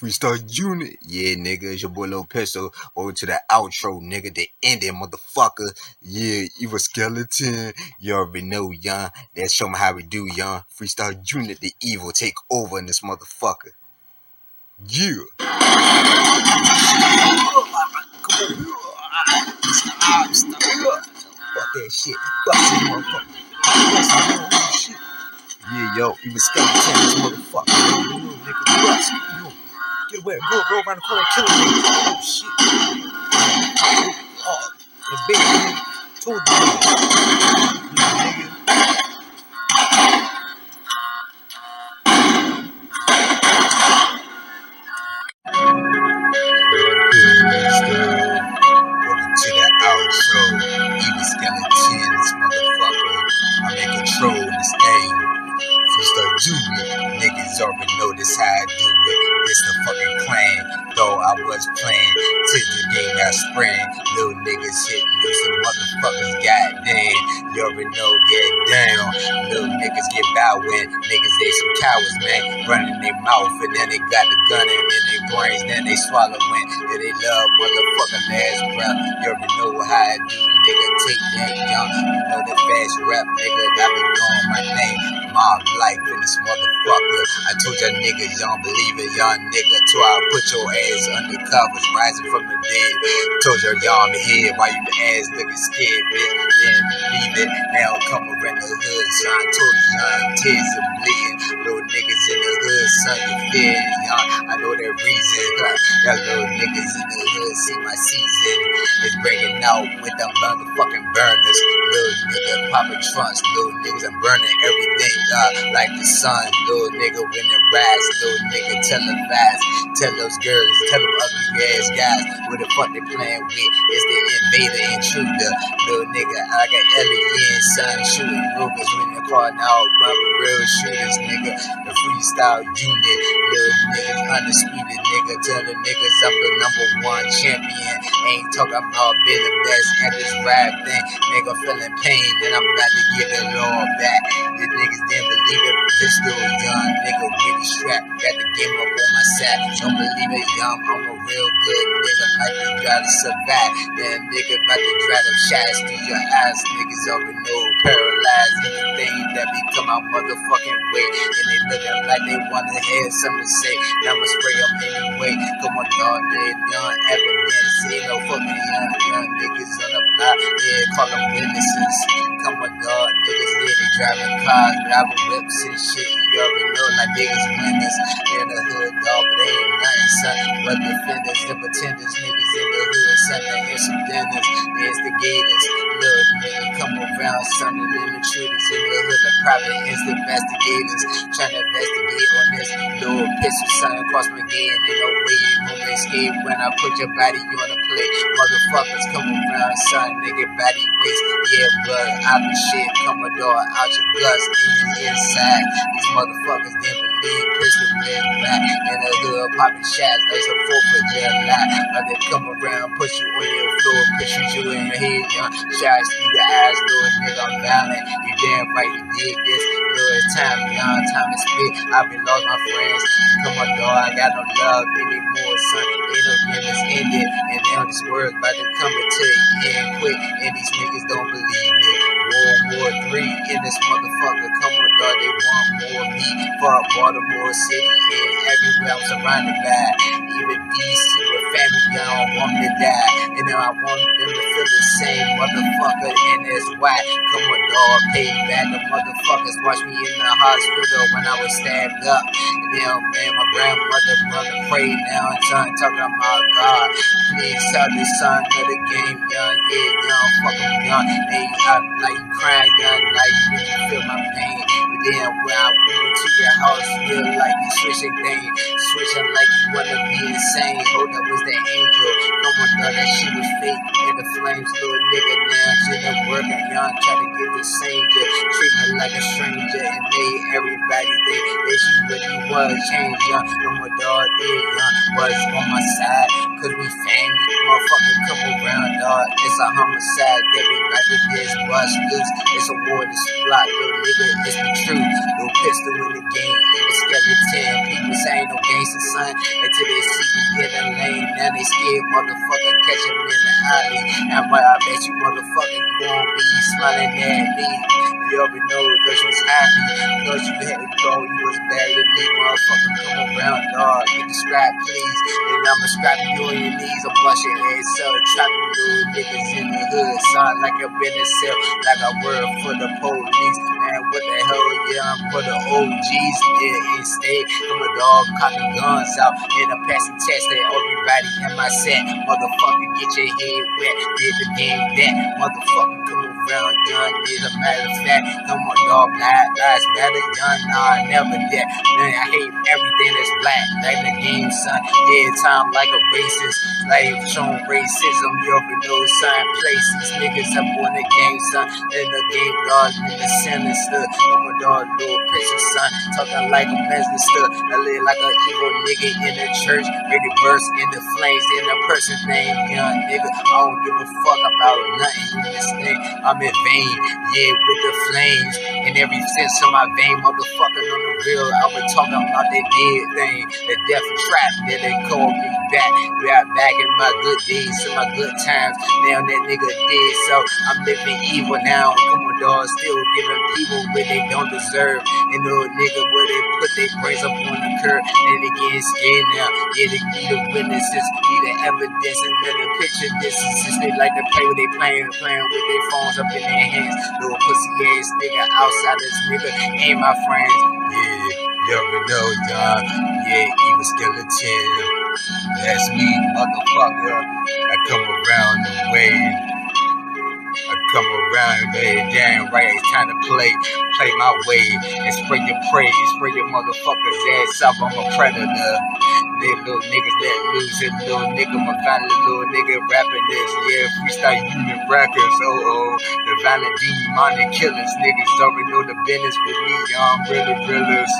Freestyle unit. Yeah, nigga, it's your boy Lil Pistol. Over to the outro, nigga, the ending, motherfucker. Yeah, evil skeleton. You already know, young. Let's show me how we do, young. Freestyle unit, the evil take over in this motherfucker. Yeah. Fuck that shit. Fuck this motherfucker. Yeah, yo, evil skeleton, this motherfucker. Nigga. Get away, go, go around the corner, kill him. Oh shit. Oh, the big nigga. Told you. Got spraying. Little niggas hit me, some motherfuckers goddamn. You already know, get down. Little niggas get bow when niggas they some cowards, man. Running their mouth and then they got the gun in their brains, then they swallow when yeah, they love motherfucking last breath. You already know how I do, nigga. Take that young, you know the fast rap, nigga. I been doing my thing, mob life in this motherfucker. I told y'all niggas, y'all believe it, y'all nigga. Till I put your ass under covers, rising from the dead. Told y'all y'all I'm here, why you ass looking scared, bitch? Didn't believe it. Now come around the hood, son. Told young tears are bleeding. Little niggas in the hood, son, you fear, young. I know that reason. Huh? Y'all little niggas in the hood see my season. It's breaking out with them motherfucking burners. Little nigga popping trunks. Little niggas, I'm burning everything up like the sun. Little nigga when it rise. Little nigga tell them fast. Tell those girls, tell them ugly ass guys. What the fuck they playing with? It's the invader intruder. Little nigga, I got alien son shooting Rugers when the car now. Rubber real shooters, nigga. The freestyle unit. Little niggas undisputed, nigga. Tell the niggas I'm the number one champion. Ain't talking about being the best at this rap thing. Nigga feeling pain, and I'm about to give it all back. The niggas didn't believe it. Pistol young nigga, really strapped. Got the game up on my sack. Don't believe it, young. I'm a real good nigga. Like you gotta survive. That nigga about to drive them shots through your eyes. Niggas already know paralyzed. Anything that become my motherfucking way. And they looking like they wanna have something to say. And I'ma spray them anyway. Come on, dog, they young evidence. See no fucking young, young niggas on the block. Yeah, call them witnesses. Come on, dog, niggas they driving cars, driving whips and shit. You already know like niggas winners. In the hood, dog, but they ain't nothing, son. But defenders, the pretenders, niggas in the hood, son. They hear some dinners, the instigators. Little nigga come around, son, and then intruders in the hood, like private investigators. Trying to investigate on this little pistol, son, across my and ain't no way you gonna escape when I put your body on a Motherfuckers come around, son, nigga, body waste. Yeah, blood out the shit, come a door out your guts, in your inside. These motherfuckers didn't believe pistol red back in the hood, popping shots like some fourth of July. But they come around, push you on your floor, push you in the head, young. Shots through the eyes, little nigga, violent. You damn right, you did this. Little time, young, time to spit. I've been lost my friends. Come on, dog, I got no love anymore, son. Ain't ended, and now this world's about to come into the end quick, and these niggas don't believe Three in this motherfucker. Come on, dog, they want more of me. Fuck Baltimore City and everywhere I'm surrounded by. Even DC family, I don't want to die. And then I want them to feel the same motherfucker, and that's why. Come on, dog, pay back. The motherfuckers watch me in the hospital when I was stabbed up. And then, man, my grandmother, brother prayed now and son talking about my God. Please tell the son of the game, young, yeah, young, fucking young. Hey, I like crying, young, like you feel my pain. Then when I went to your house, feel like you switching things, switching like you wanna be insane. Hold up, was the angel. No on, dog, that shit was fake. In the flames, little nigga, now shit up working, young, try to get the stranger. Like a stranger and made everybody think that she really was changed, young. No more dog, did, young, was on my side. Cause we family, motherfucker, come around, dog. It's a homicide, everybody this bust loose. It's a war, this block, little nigga, it's the truth. No pistol in the game, even skeleton. People say ain't no gangster son until they see in the lane. Now they scared, motherfucker, catch him in the alley. And what I bet you, motherfucker, you won't be smiling at me. You already know that you was happy. Thought you had to go, you was better than me, motherfucker. Come around, dog. Get the strap, please. And I'ma strap you on your knees. I'm busting heads up, trapping little niggas in the hood. Sound like I've been in cell, like I work for the police. Man, what I'm for the OGs. Yeah, instead, I'm a dog cocking guns out in a passing test that everybody in my set. Motherfucker, get your head wet. Did the game that. Motherfucker, come around, young is a matter of fact. Come on, dog, black lives matter, young, nah, never that. Man, I hate everything that's black, like the game, son. Yeah, time like a racist, slave showing racism. You already know sign places, niggas up on the game, son. In the game, dog, in the sinister. Come on, dog, little picture, son. Talking like a minister, I live like an evil nigga in the church, ready burst in the flames. In a person named young nigga, I don't give a fuck about nothing in this thing. I'm in vain, yeah, with the flames. And every sense of my vein, motherfucker on the real. I was talking about that dead thing, the death trap that they called me back. We Yeah, back in my good days, in my good times. Now that nigga dead, so I'm living evil now. Come on, dog, still giving people what they don't deserve. And the nigga where they put their brains up on the curb, and they getting scared now. Yeah, they be the witnesses, be the evidence, and then the picture. Just they like to play with they playing, playing with their phones up in their hands. Little pussy ass nigga outside this nigga ain't my friends. Yeah, you ever know, dog. Yeah, evil skeleton. That's me, motherfucker. I come around the way. Come around there, damn right. It's time to play, play my way and spray your praise, spray your motherfuckers ass up. I'm a predator. They little niggas that lose it, little nigga, my violent little nigga rapping this. Yeah, freestyle unit records. Oh oh, the violent demonic killers, niggas already know the business with me. Y'all really realers.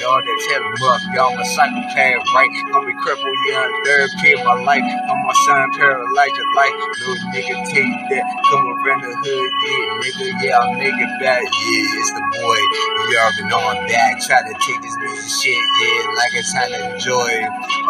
On, dog, that tell him up. Y'all, I'm a psychopath, right? I'm a cripple, yeah, I'm third kid my life. I'm my son, paralyzed your life. Little nigga, take that. Come around the hood, yeah, nigga, yeah, make it back. Yeah, it's the boy. You already know I'm back. Try to take this music shit, yeah, like it's time to enjoy.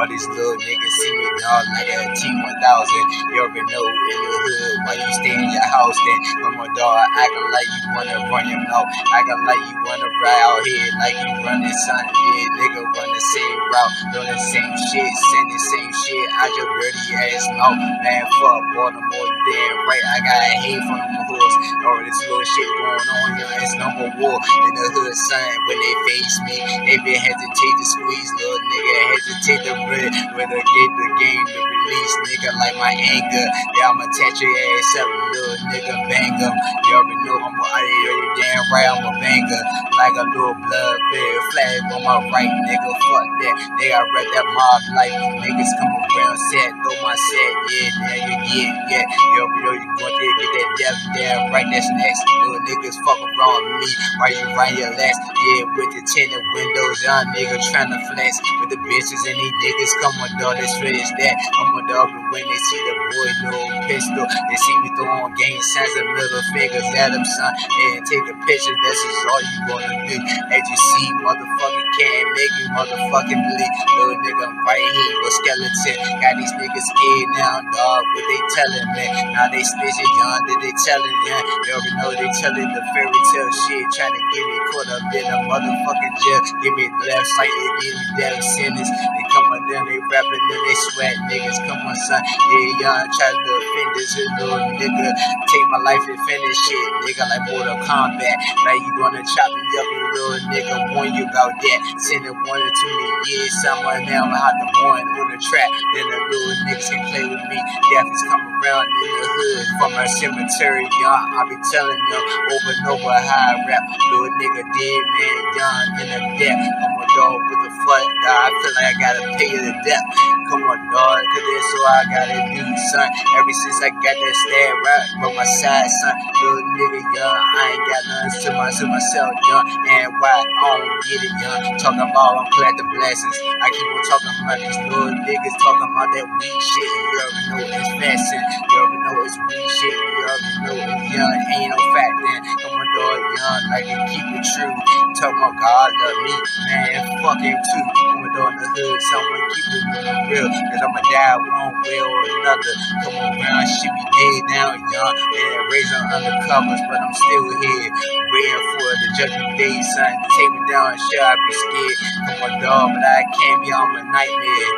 All these little niggas see me, dog, like a T1000. You already know in the hood, why you stay in your house, then come on, dog, acting like you wanna run your mouth. Acting like you wanna ride out here, like you run this yeah, nigga run the same route, doing the same shit, saying the same shit out your dirty ass mouth. Man, fuck Baltimore, damn right, I got hate from them hoods. All this little shit going on, yeah, it's number war in the hood, son. When they face me, they be hesitate to squeeze, little nigga, hesitate to rip, whether get the game to release, nigga, like my anger. Yeah, I'ma attach your ass up, little nigga, bang 'em. You already know I'm a, you damn right, I'm a banger, like a little blood bear flag on my right, nigga. Fuck that. They I read that mob life. Niggas come around, set, throw my set, yeah, yeah, yeah, yeah. Yo, yo, you going there, get that death down, right next next. Little niggas fuck around me. Why you run your last? Yeah, with the tinted windows, young nigga trying to flex with the bitches and these niggas. Come on, dog, let's finish that. Come on, dog, but when they see the boy, little pistol, they see me throwing gang signs and middle fingers at them, son. And take a picture, this is all you gonna do. As you see, motherfucker can't make you motherfucking believe. Little nigga, I'm right here with skeleton. Got these niggas scared now, dog. What they telling me? Now they snitching, did they telling ya? You already know they telling the fairy tale shit. Trying to get me caught up in a motherfucking jail. Give me the left sight, they give me death sentence. They come on down, they rapping, then they sweat. Niggas, come on, son. Yeah, young, try to offend this little nigga. Take my life and finish shit, nigga, like Mortal Kombat. Now you gonna chop me up, you little nigga. Warn you about that. Send it one or two me years. Someone now I'm out the one on the track. Then the little niggas can play with me. Death is coming around in the hood from my cemetery, young. I be telling them over and over how I rap. Little nigga dead, man, young in the death. I'm a dog with the foot, dog. I feel like I gotta pay the death. Come on, dog, cause that's all I gotta do, son. Ever since I got that stab right from my side, son. Little nigga, young, I ain't got nothing to, my, to myself, young. And why I don't get it, young. Talking about I'm glad the blessings. I keep on talking about these little niggas talking about that weak shit. You already know it's fashion. You already know it's real shit. You already know it's young, ain't no fact then. Come on, dog, young, like it keep it true. Tell my God love me, man, fuck him too. Come on, dog, in the hood, someone keep it real. Cause I'ma die one way or another. Come on, man, shit be dead now, young. Man, raised on undercovers, but I'm still here. Waiting for the judgment day, son. Take me down, sure I be scared. Come on, dog, but I can't be on my nightmare.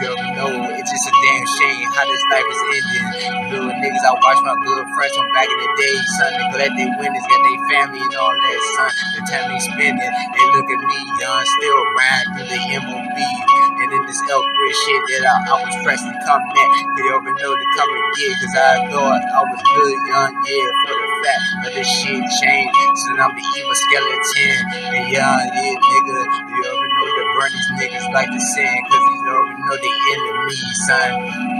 You already know it's just a damn shame how this life is ending. Little niggas, I watch my good friends back in the day, son. Their winnings, got their family and all that, son. The time they spending, they look at me, young, still riding through the MOB. And in this Elk Ridge shit that I, I was pressed to come at. They already know to come and get, cause I thought I was good, young, yeah, for the fact. But this shit changed, so now I'm the evil skeleton. And young, yeah, nigga, you already know the burn these niggas like the sand, cause you already know they enemies, son.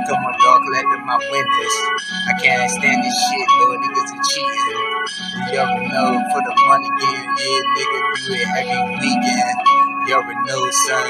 Come on, dog, collect them my winners. I can't stand this shit, Already know for the money game, yeah, nigga, do it every weekend. You already know, son.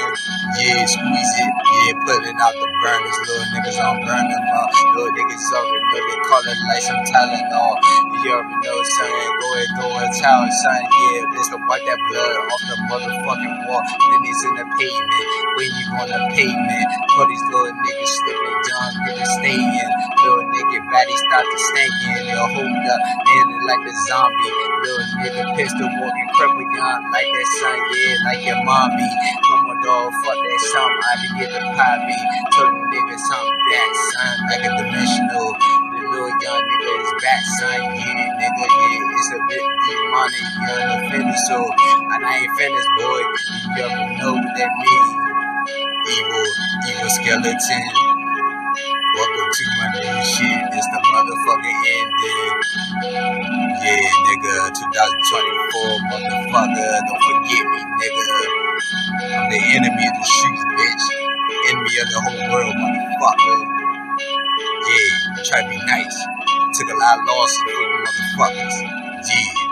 Yeah, squeeze it. Yeah, pulling out the burners. Little niggas on burn them up. Little niggas already know they call it like some Tylenol. You already know, son. Go ahead, throw a towel, son. Yeah, just to wipe that blood off the motherfucking wall. Then it's in the pavement. When you gonna pavement? For these little niggas slipping, John, get to staying. Little nigga body start to stankin'. They'll hold up, and like a zombie. Little nigga pistol walking cripple young like that son, yeah, like your mommy. Come on, dog, fuck that song. I be get the poppy. Told them niggas I'm back, son, like a dimensional. The little young nigga is back, son, yeah, nigga, yeah, it's a bit demonic, yeah, the finish, so, and I ain't finished, boy. You know what that mean. Evil, evil skeleton. Shit. It's the motherfucking ending. Yeah, nigga, 2024, motherfucker. Don't forget me, nigga. I'm the enemy of the streets, bitch. Enemy of the whole world, motherfucker. Yeah, try to be nice. Took a lot of losses for you motherfuckers. Yeah.